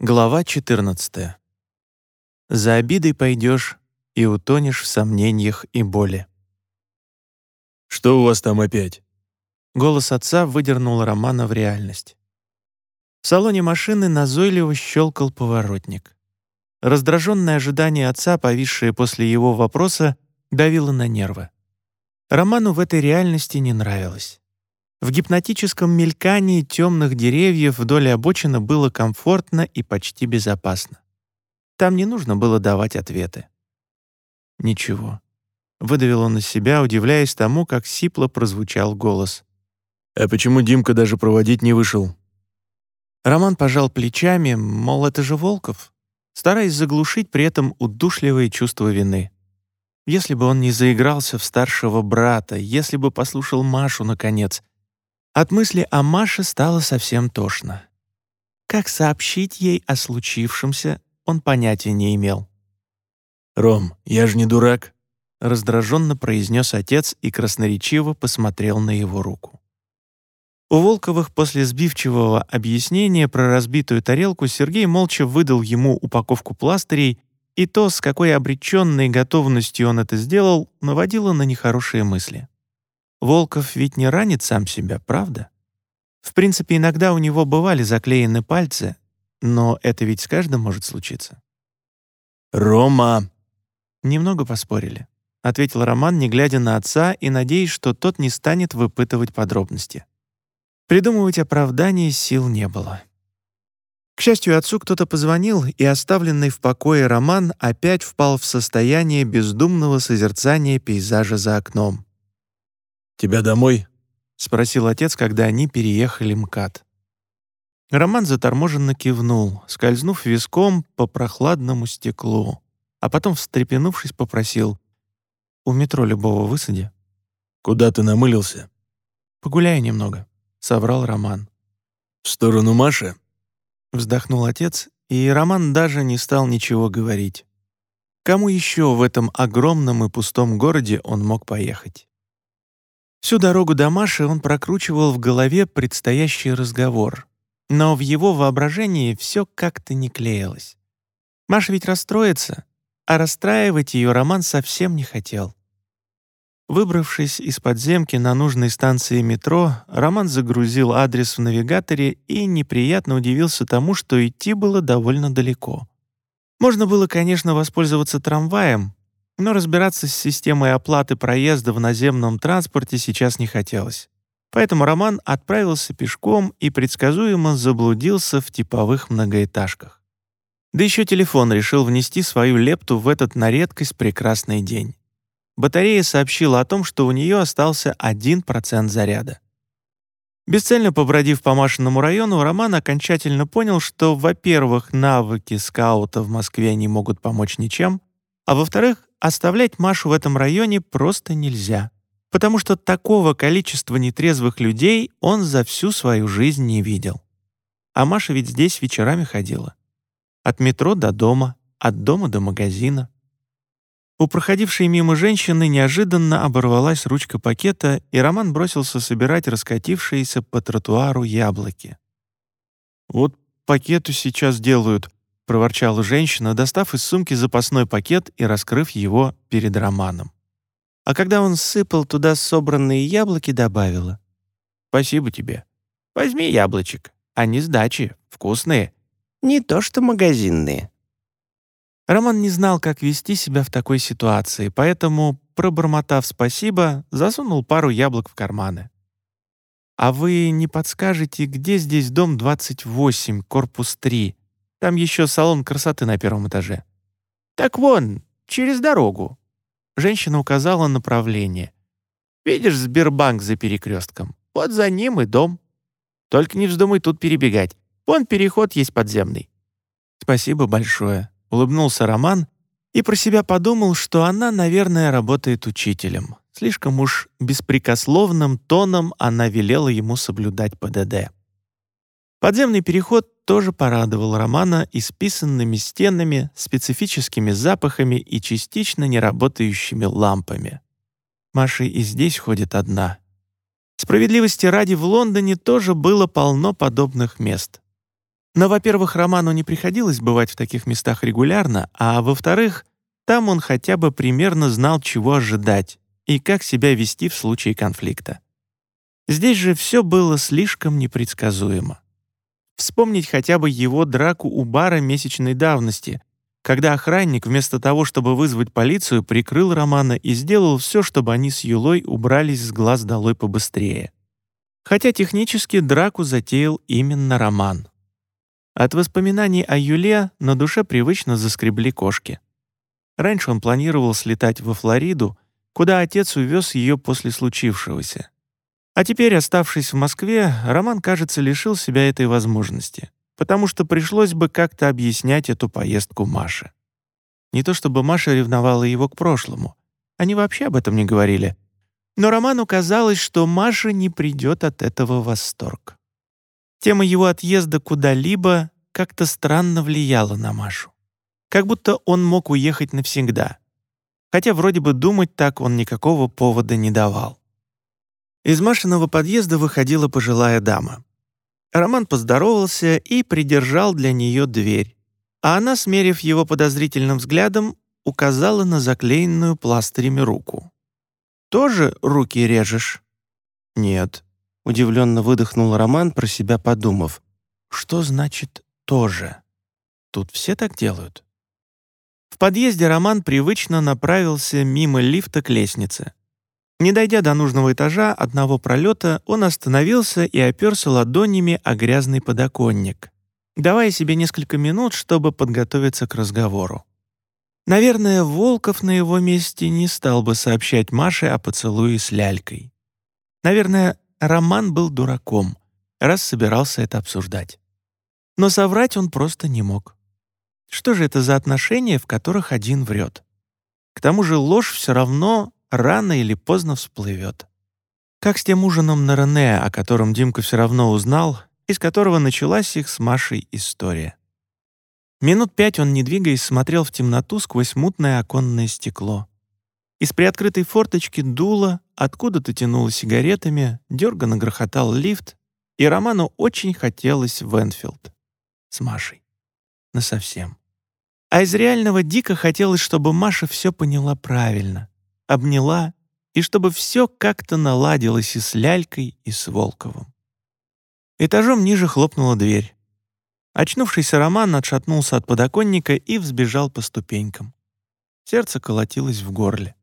Глава 14. За обидой пойдешь и утонешь в сомнениях и боли. «Что у вас там опять?» Голос отца выдернул Романа в реальность. В салоне машины назойливо щелкал поворотник. Раздраженное ожидание отца, повисшее после его вопроса, давило на нервы. Роману в этой реальности не нравилось. В гипнотическом мелькании темных деревьев вдоль обочины было комфортно и почти безопасно. Там не нужно было давать ответы. Ничего. Выдавил он из себя, удивляясь тому, как сипло прозвучал голос. «А почему Димка даже проводить не вышел?» Роман пожал плечами, мол, это же Волков, стараясь заглушить при этом удушливое чувство вины. Если бы он не заигрался в старшего брата, если бы послушал Машу, наконец, от мысли о Маше стало совсем тошно. Как сообщить ей о случившемся, он понятия не имел. «Ром, я же не дурак», — раздраженно произнес отец и красноречиво посмотрел на его руку. У Волковых после сбивчивого объяснения про разбитую тарелку Сергей молча выдал ему упаковку пластырей, и то, с какой обреченной готовностью он это сделал, наводило на нехорошие мысли. Волков ведь не ранит сам себя, правда? В принципе, иногда у него бывали заклеены пальцы, но это ведь с каждым может случиться. «Рома!» Немного поспорили, — ответил Роман, не глядя на отца и надеясь, что тот не станет выпытывать подробности. Придумывать оправдание сил не было. К счастью, отцу кто-то позвонил, и оставленный в покое Роман опять впал в состояние бездумного созерцания пейзажа за окном. «Тебя домой?» — спросил отец, когда они переехали МКАД. Роман заторможенно кивнул, скользнув виском по прохладному стеклу, а потом, встрепенувшись, попросил «У метро любого высади». «Куда ты намылился?» «Погуляю немного», — соврал Роман. «В сторону Маши?» Вздохнул отец, и Роман даже не стал ничего говорить. Кому еще в этом огромном и пустом городе он мог поехать? Всю дорогу до Маши он прокручивал в голове предстоящий разговор, но в его воображении все как-то не клеилось. Маша ведь расстроится, а расстраивать ее Роман совсем не хотел. Выбравшись из подземки на нужной станции метро, Роман загрузил адрес в навигаторе и неприятно удивился тому, что идти было довольно далеко. Можно было, конечно, воспользоваться трамваем, но разбираться с системой оплаты проезда в наземном транспорте сейчас не хотелось. Поэтому Роман отправился пешком и предсказуемо заблудился в типовых многоэтажках. Да еще телефон решил внести свою лепту в этот на редкость прекрасный день. Батарея сообщила о том, что у нее остался 1% заряда. Бесцельно побродив по Машиному району, Роман окончательно понял, что, во-первых, навыки скаута в Москве не могут помочь ничем, а во-вторых, оставлять Машу в этом районе просто нельзя, потому что такого количества нетрезвых людей он за всю свою жизнь не видел. А Маша ведь здесь вечерами ходила. От метро до дома, от дома до магазина. У проходившей мимо женщины неожиданно оборвалась ручка пакета, и Роман бросился собирать раскатившиеся по тротуару яблоки. «Вот пакету сейчас делают», проворчала женщина, достав из сумки запасной пакет и раскрыв его перед Романом. А когда он сыпал туда собранные яблоки, добавила. «Спасибо тебе. Возьми яблочек. Они с дачи. Вкусные. Не то что магазинные». Роман не знал, как вести себя в такой ситуации, поэтому, пробормотав спасибо, засунул пару яблок в карманы. «А вы не подскажете, где здесь дом 28, корпус 3?» Там еще салон красоты на первом этаже». «Так вон, через дорогу». Женщина указала направление. «Видишь Сбербанк за перекрестком? Вот за ним и дом. Только не вздумай тут перебегать. Вон переход есть подземный». «Спасибо большое», — улыбнулся Роман и про себя подумал, что она, наверное, работает учителем. Слишком уж беспрекословным тоном она велела ему соблюдать ПДД. Подземный переход тоже порадовал Романа исписанными стенами, специфическими запахами и частично неработающими лампами. Маша и здесь ходит одна. Справедливости ради в Лондоне тоже было полно подобных мест. Но, во-первых, Роману не приходилось бывать в таких местах регулярно, а во-вторых, там он хотя бы примерно знал, чего ожидать и как себя вести в случае конфликта. Здесь же все было слишком непредсказуемо. Вспомнить хотя бы его драку у бара месячной давности, когда охранник вместо того, чтобы вызвать полицию, прикрыл Романа и сделал все, чтобы они с Юлой убрались с глаз долой побыстрее. Хотя технически драку затеял именно Роман. От воспоминаний о Юле на душе привычно заскребли кошки. Раньше он планировал слетать во Флориду, куда отец увез ее после случившегося. А теперь, оставшись в Москве, Роман, кажется, лишил себя этой возможности, потому что пришлось бы как-то объяснять эту поездку Маше. Не то чтобы Маша ревновала его к прошлому. Они вообще об этом не говорили. Но Роману казалось, что Маша не придет от этого восторг. Тема его отъезда куда-либо как-то странно влияла на Машу. Как будто он мог уехать навсегда. Хотя вроде бы думать так он никакого повода не давал. Из Машиного подъезда выходила пожилая дама. Роман поздоровался и придержал для нее дверь, а она, смерив его подозрительным взглядом, указала на заклеенную пластырями руку. «Тоже руки режешь?» «Нет», — удивленно выдохнул Роман, про себя подумав. «Что значит «тоже»? Тут все так делают?» В подъезде Роман привычно направился мимо лифта к лестнице. Не дойдя до нужного этажа одного пролета, он остановился и оперся ладонями о грязный подоконник, давая себе несколько минут, чтобы подготовиться к разговору. Наверное, Волков на его месте не стал бы сообщать Маше о поцелуе с лялькой. Наверное, Роман был дураком, раз собирался это обсуждать. Но соврать он просто не мог. Что же это за отношения, в которых один врет? К тому же ложь все равно рано или поздно всплывет. Как с тем ужином на Рене, о котором Димка все равно узнал, из которого началась их с Машей история. Минут пять он, не двигаясь, смотрел в темноту сквозь мутное оконное стекло. Из приоткрытой форточки дуло, откуда-то тянуло сигаретами, дерганно грохотал лифт, и Роману очень хотелось в Энфилд. С Машей. Насовсем. А из реального дико хотелось, чтобы Маша все поняла правильно обняла, и чтобы все как-то наладилось и с Лялькой, и с Волковым. Этажом ниже хлопнула дверь. Очнувшийся Роман отшатнулся от подоконника и взбежал по ступенькам. Сердце колотилось в горле.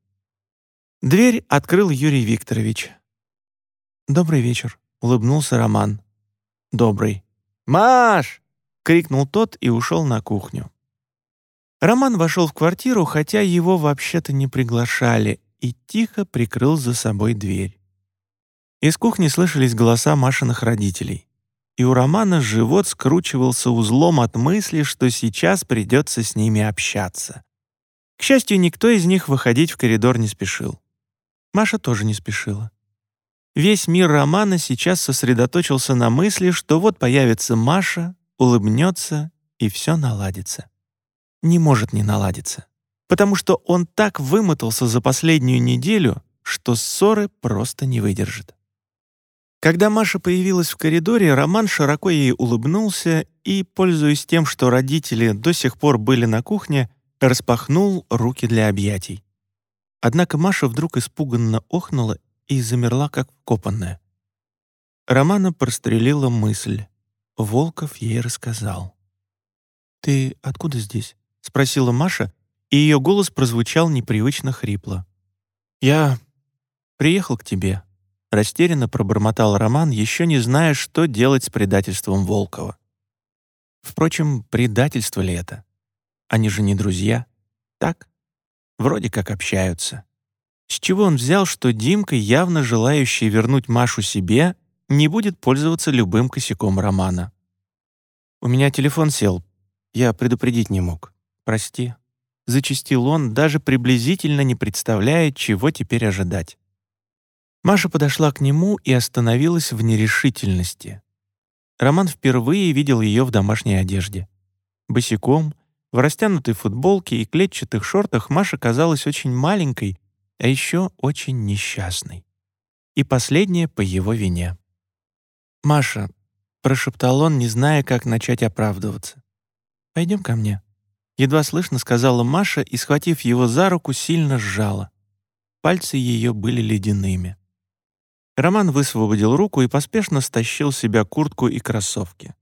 Дверь открыл Юрий Викторович. «Добрый вечер», — улыбнулся Роман. «Добрый». «Маш!» — крикнул тот и ушел на кухню. Роман вошел в квартиру, хотя его вообще-то не приглашали, и тихо прикрыл за собой дверь. Из кухни слышались голоса Машиных родителей, и у Романа живот скручивался узлом от мысли, что сейчас придется с ними общаться. К счастью, никто из них выходить в коридор не спешил. Маша тоже не спешила. Весь мир Романа сейчас сосредоточился на мысли, что вот появится Маша, улыбнется, и все наладится не может не наладиться. Потому что он так вымотался за последнюю неделю, что ссоры просто не выдержит. Когда Маша появилась в коридоре, Роман широко ей улыбнулся и, пользуясь тем, что родители до сих пор были на кухне, распахнул руки для объятий. Однако Маша вдруг испуганно охнула и замерла, как вкопанная. Романа прострелила мысль. Волков ей рассказал. «Ты откуда здесь?» — спросила Маша, и ее голос прозвучал непривычно хрипло. «Я приехал к тебе», — растерянно пробормотал Роман, еще не зная, что делать с предательством Волкова. Впрочем, предательство ли это? Они же не друзья. Так? Вроде как общаются. С чего он взял, что Димка, явно желающий вернуть Машу себе, не будет пользоваться любым косяком Романа? «У меня телефон сел. Я предупредить не мог. «Прости», — зачастил он, даже приблизительно не представляя, чего теперь ожидать. Маша подошла к нему и остановилась в нерешительности. Роман впервые видел ее в домашней одежде. Босиком, в растянутой футболке и клетчатых шортах Маша казалась очень маленькой, а еще очень несчастной. И последнее по его вине. «Маша, прошептал он, не зная, как начать оправдываться. «Пойдем ко мне», — едва слышно сказала Маша и, схватив его за руку, сильно сжала. Пальцы ее были ледяными. Роман высвободил руку и поспешно стащил с себя куртку и кроссовки.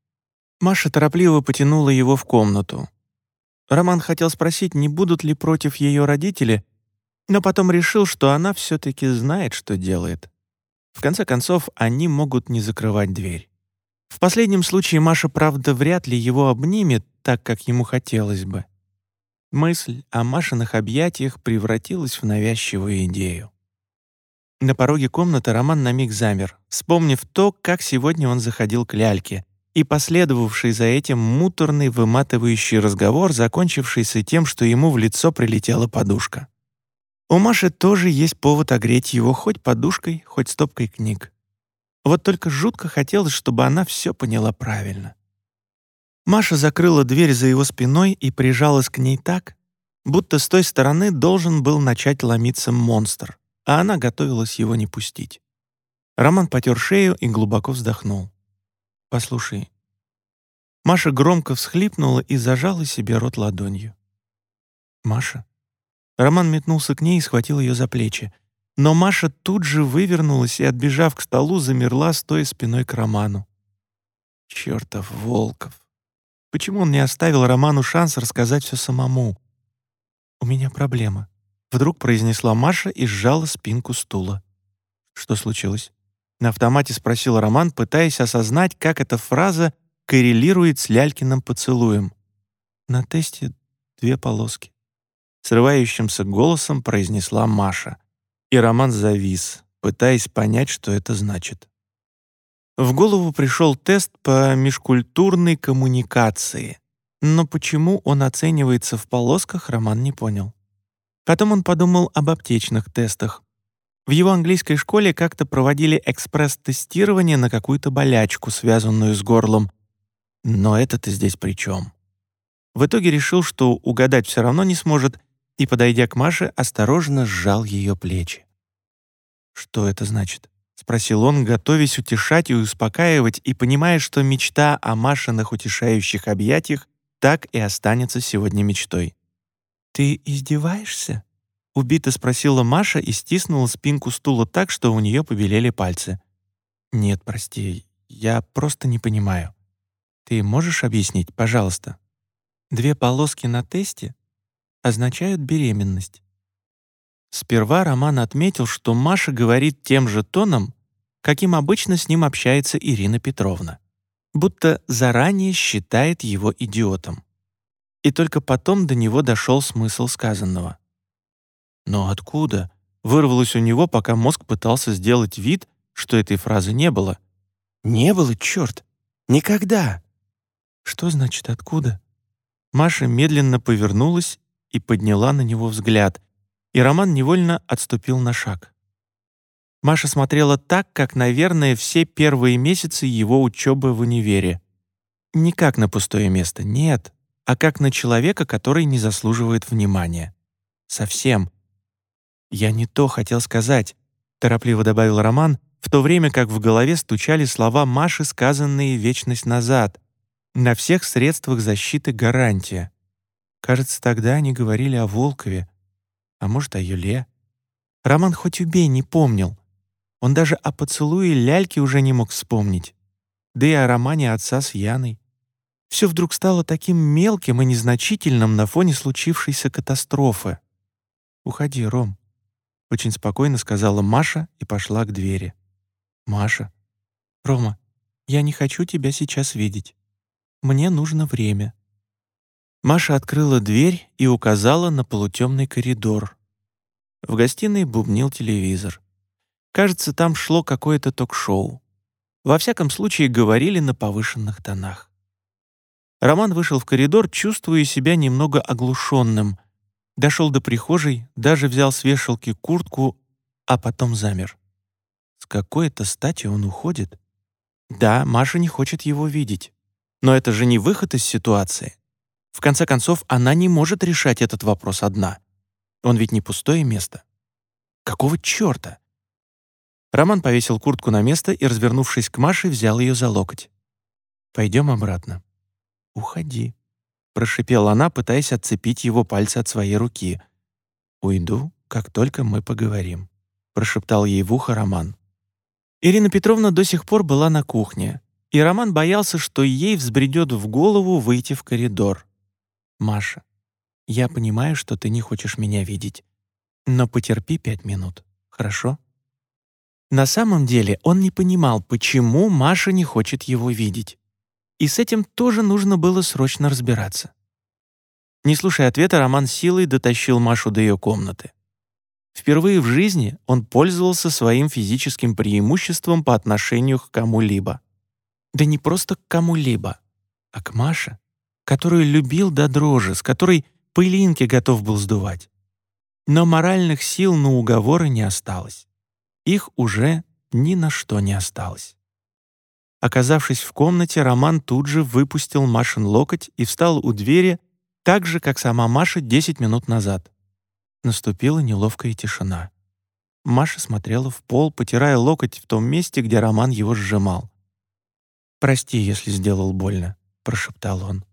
Маша торопливо потянула его в комнату. Роман хотел спросить, не будут ли против ее родители, но потом решил, что она все-таки знает, что делает. В конце концов, они могут не закрывать дверь. В последнем случае Маша, правда, вряд ли его обнимет так, как ему хотелось бы. Мысль о Машиных объятиях превратилась в навязчивую идею. На пороге комнаты Роман на миг замер, вспомнив то, как сегодня он заходил к ляльке, и последовавший за этим муторный, выматывающий разговор, закончившийся тем, что ему в лицо прилетела подушка. У Маши тоже есть повод огреть его хоть подушкой, хоть стопкой книг. Вот только жутко хотелось, чтобы она все поняла правильно. Маша закрыла дверь за его спиной и прижалась к ней так, будто с той стороны должен был начать ломиться монстр, а она готовилась его не пустить. Роман потер шею и глубоко вздохнул. «Послушай». Маша громко всхлипнула и зажала себе рот ладонью. «Маша?» Роман метнулся к ней и схватил ее за плечи. Но Маша тут же вывернулась и, отбежав к столу, замерла, стоя спиной к Роману. Чертов Волков! Почему он не оставил Роману шанс рассказать все самому? «У меня проблема», — вдруг произнесла Маша и сжала спинку стула. «Что случилось?» На автомате спросил Роман, пытаясь осознать, как эта фраза коррелирует с Лялькиным поцелуем. «На тесте две полоски» срывающимся голосом произнесла Маша. И Роман завис, пытаясь понять, что это значит. В голову пришел тест по межкультурной коммуникации, но почему он оценивается в полосках, Роман не понял. Потом он подумал об аптечных тестах. В его английской школе как-то проводили экспресс-тестирование на какую-то болячку, связанную с горлом. Но это-то здесь при чем? В итоге решил, что угадать все равно не сможет, и, подойдя к Маше, осторожно сжал ее плечи. «Что это значит?» — спросил он, готовясь утешать и успокаивать, и понимая, что мечта о Машиных утешающих объятиях так и останется сегодня мечтой. «Ты издеваешься?» — убито спросила Маша и стиснула спинку стула так, что у нее побелели пальцы. «Нет, прости, я просто не понимаю. Ты можешь объяснить, пожалуйста? Две полоски на тесте означают беременность. Сперва Роман отметил, что Маша говорит тем же тоном, каким обычно с ним общается Ирина Петровна, будто заранее считает его идиотом. И только потом до него дошел смысл сказанного. Но откуда? Вырвалось у него, пока мозг пытался сделать вид, что этой фразы не было. Не было, черт! Никогда! Что значит откуда? Маша медленно повернулась и подняла на него взгляд, и Роман невольно отступил на шаг. Маша смотрела так, как, наверное, все первые месяцы его учебы в универе. Не как на пустое место, нет, а как на человека, который не заслуживает внимания. Совсем. «Я не то хотел сказать», — торопливо добавил Роман, в то время как в голове стучали слова Маши, сказанные вечность назад. «На всех средствах защиты гарантия». Кажется, тогда они говорили о Волкове, а может, о Юле. Роман хоть убей не помнил. Он даже о поцелуе ляльки уже не мог вспомнить. Да и о романе отца с Яной. Все вдруг стало таким мелким и незначительным на фоне случившейся катастрофы. «Уходи, Ром», — очень спокойно сказала Маша и пошла к двери. «Маша, Рома, я не хочу тебя сейчас видеть. Мне нужно время». Маша открыла дверь и указала на полутемный коридор. В гостиной бубнил телевизор. Кажется, там шло какое-то ток-шоу. Во всяком случае, говорили на повышенных тонах. Роман вышел в коридор, чувствуя себя немного оглушенным. Дошел до прихожей, даже взял с вешалки куртку, а потом замер. С какой-то стати он уходит? Да, Маша не хочет его видеть. Но это же не выход из ситуации. В конце концов, она не может решать этот вопрос одна. Он ведь не пустое место. Какого чёрта? Роман повесил куртку на место и, развернувшись к Маше, взял ее за локоть. Пойдем обратно». «Уходи», — прошипела она, пытаясь отцепить его пальцы от своей руки. «Уйду, как только мы поговорим», — прошептал ей в ухо Роман. Ирина Петровна до сих пор была на кухне, и Роман боялся, что ей взбредет в голову выйти в коридор. «Маша, я понимаю, что ты не хочешь меня видеть, но потерпи пять минут, хорошо?» На самом деле он не понимал, почему Маша не хочет его видеть. И с этим тоже нужно было срочно разбираться. Не слушая ответа, Роман силой дотащил Машу до ее комнаты. Впервые в жизни он пользовался своим физическим преимуществом по отношению к кому-либо. Да не просто к кому-либо, а к Маше, которую любил до дрожи, с которой пылинки готов был сдувать. Но моральных сил на уговоры не осталось. Их уже ни на что не осталось. Оказавшись в комнате, Роман тут же выпустил Машин локоть и встал у двери, так же, как сама Маша 10 минут назад. Наступила неловкая тишина. Маша смотрела в пол, потирая локоть в том месте, где Роман его сжимал. «Прости, если сделал больно», — прошептал он.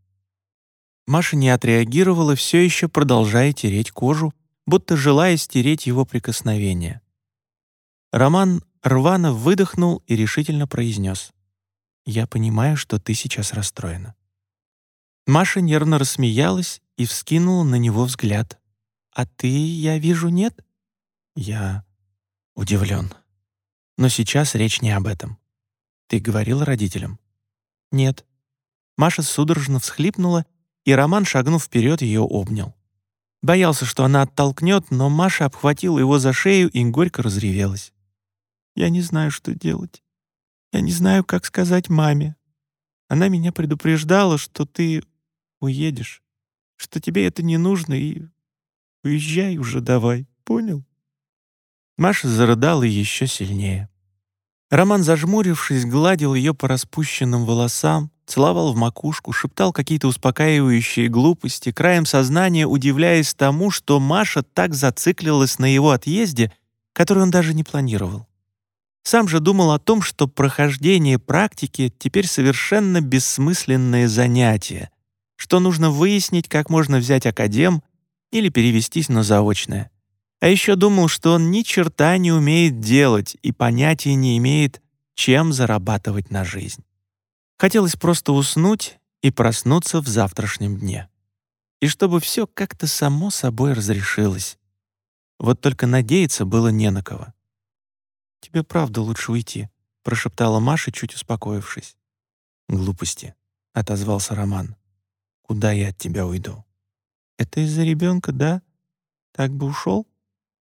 Маша не отреагировала, все еще продолжая тереть кожу, будто желая стереть его прикосновение. Роман рвано выдохнул и решительно произнес. «Я понимаю, что ты сейчас расстроена». Маша нервно рассмеялась и вскинула на него взгляд. «А ты, я вижу, нет?» Я удивлен. Но сейчас речь не об этом. Ты говорил родителям? Нет. Маша судорожно всхлипнула, и Роман, шагнув вперед, ее обнял. Боялся, что она оттолкнет, но Маша обхватила его за шею и горько разревелась. «Я не знаю, что делать. Я не знаю, как сказать маме. Она меня предупреждала, что ты уедешь, что тебе это не нужно, и уезжай уже давай, понял?» Маша зарыдала еще сильнее. Роман, зажмурившись, гладил ее по распущенным волосам, целовал в макушку, шептал какие-то успокаивающие глупости, краем сознания удивляясь тому, что Маша так зациклилась на его отъезде, который он даже не планировал. Сам же думал о том, что прохождение практики теперь совершенно бессмысленное занятие, что нужно выяснить, как можно взять академ или перевестись на заочное. А еще думал, что он ни черта не умеет делать и понятия не имеет, чем зарабатывать на жизнь. Хотелось просто уснуть и проснуться в завтрашнем дне. И чтобы все как-то само собой разрешилось. Вот только надеяться было не на кого. «Тебе правда лучше уйти», — прошептала Маша, чуть успокоившись. «Глупости», — отозвался Роман. «Куда я от тебя уйду?» «Это из-за ребенка, да? Так бы ушел?»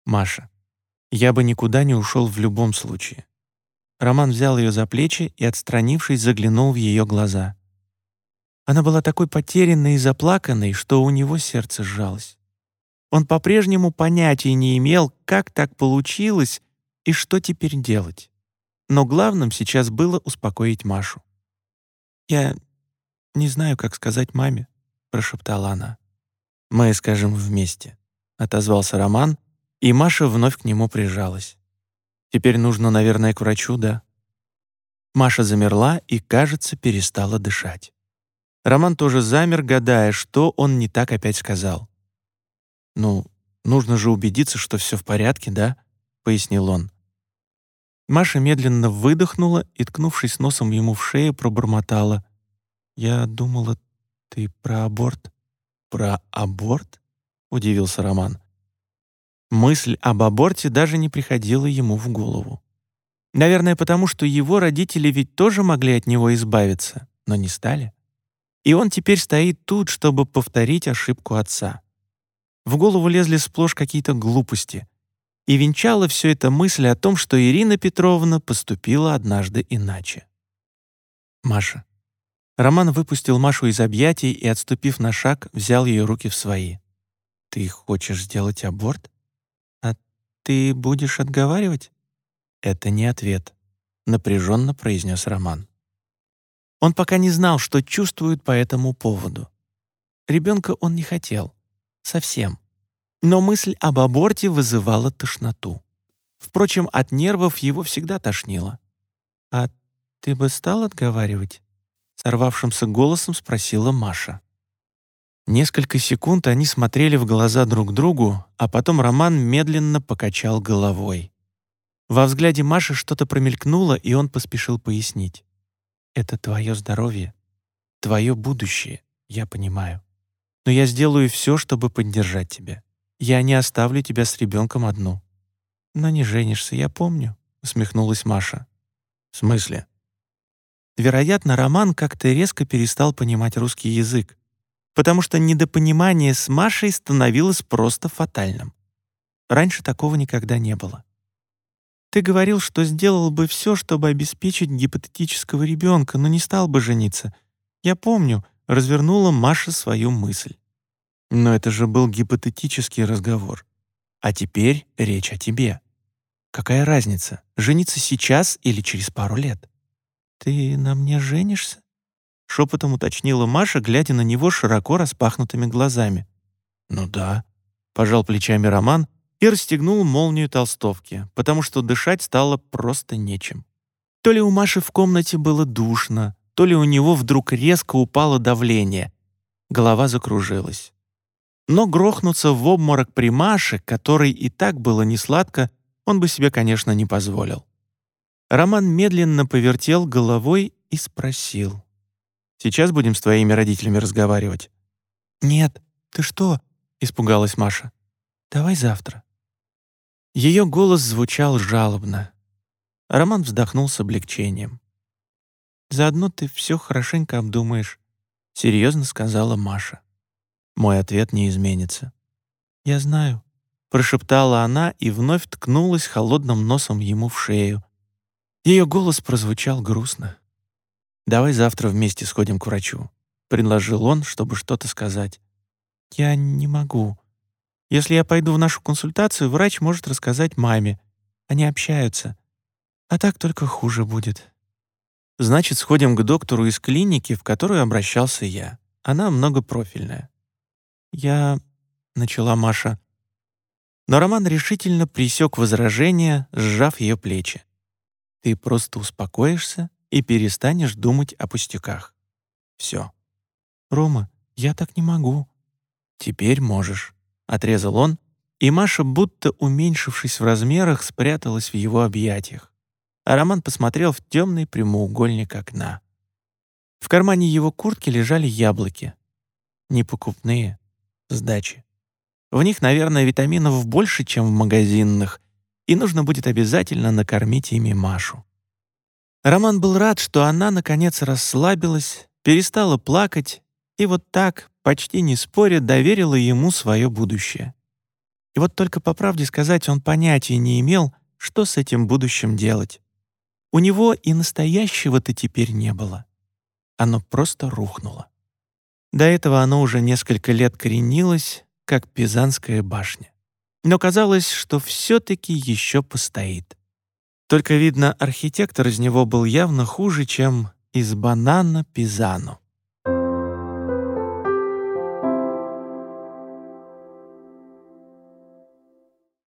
Маша. Я бы никуда не ушел в любом случае. Роман взял ее за плечи и, отстранившись, заглянул в ее глаза. Она была такой потерянной и заплаканной, что у него сердце сжалось. Он по-прежнему понятия не имел, как так получилось и что теперь делать. Но главным сейчас было успокоить Машу. «Я не знаю, как сказать маме», — прошептала она. «Мы скажем вместе», — отозвался Роман, и Маша вновь к нему прижалась. «Теперь нужно, наверное, к врачу, да?» Маша замерла и, кажется, перестала дышать. Роман тоже замер, гадая, что он не так опять сказал. «Ну, нужно же убедиться, что все в порядке, да?» — пояснил он. Маша медленно выдохнула и, ткнувшись носом ему в шею, пробормотала. «Я думала, ты про аборт». «Про аборт?» — удивился Роман. Мысль об аборте даже не приходила ему в голову. Наверное, потому что его родители ведь тоже могли от него избавиться, но не стали. И он теперь стоит тут, чтобы повторить ошибку отца. В голову лезли сплошь какие-то глупости. И венчала все это мысль о том, что Ирина Петровна поступила однажды иначе. Маша. Роман выпустил Машу из объятий и, отступив на шаг, взял ее руки в свои. «Ты хочешь сделать аборт?» «Ты будешь отговаривать?» «Это не ответ», — напряженно произнес Роман. Он пока не знал, что чувствует по этому поводу. Ребенка он не хотел. Совсем. Но мысль об аборте вызывала тошноту. Впрочем, от нервов его всегда тошнило. «А ты бы стал отговаривать?» сорвавшимся голосом спросила Маша. Несколько секунд они смотрели в глаза друг другу, а потом Роман медленно покачал головой. Во взгляде Маши что-то промелькнуло, и он поспешил пояснить. «Это твое здоровье, твое будущее, я понимаю. Но я сделаю все, чтобы поддержать тебя. Я не оставлю тебя с ребенком одну». «Но не женишься, я помню», — усмехнулась Маша. «В смысле?» Вероятно, Роман как-то резко перестал понимать русский язык, потому что недопонимание с Машей становилось просто фатальным. Раньше такого никогда не было. Ты говорил, что сделал бы все, чтобы обеспечить гипотетического ребенка, но не стал бы жениться. Я помню, развернула Маша свою мысль. Но это же был гипотетический разговор. А теперь речь о тебе. Какая разница, жениться сейчас или через пару лет? Ты на мне женишься? Шепотом уточнила Маша, глядя на него широко распахнутыми глазами. «Ну да», — пожал плечами Роман и расстегнул молнию толстовки, потому что дышать стало просто нечем. То ли у Маши в комнате было душно, то ли у него вдруг резко упало давление. Голова закружилась. Но грохнуться в обморок при Маше, которой и так было несладко, он бы себе, конечно, не позволил. Роман медленно повертел головой и спросил. Сейчас будем с твоими родителями разговаривать». «Нет, ты что?» — испугалась Маша. «Давай завтра». Ее голос звучал жалобно. Роман вздохнул с облегчением. «Заодно ты все хорошенько обдумаешь», — серьезно сказала Маша. Мой ответ не изменится. «Я знаю», — прошептала она и вновь ткнулась холодным носом ему в шею. Ее голос прозвучал грустно. «Давай завтра вместе сходим к врачу», — предложил он, чтобы что-то сказать. «Я не могу. Если я пойду в нашу консультацию, врач может рассказать маме. Они общаются. А так только хуже будет». «Значит, сходим к доктору из клиники, в которую обращался я. Она многопрофильная». «Я...» — начала Маша. Но Роман решительно присек возражение, сжав ее плечи. «Ты просто успокоишься и перестанешь думать о пустяках. Все. «Рома, я так не могу». «Теперь можешь», — отрезал он, и Маша, будто уменьшившись в размерах, спряталась в его объятиях. А Роман посмотрел в темный прямоугольник окна. В кармане его куртки лежали яблоки. Непокупные, сдачи. В них, наверное, витаминов больше, чем в магазинных, и нужно будет обязательно накормить ими Машу. Роман был рад, что она, наконец, расслабилась, перестала плакать и вот так, почти не споря, доверила ему свое будущее. И вот только по правде сказать, он понятия не имел, что с этим будущим делать. У него и настоящего-то теперь не было. Оно просто рухнуло. До этого оно уже несколько лет коренилось, как Пизанская башня. Но казалось, что все-таки еще постоит. Только, видно, архитектор из него был явно хуже, чем из банана Пизано.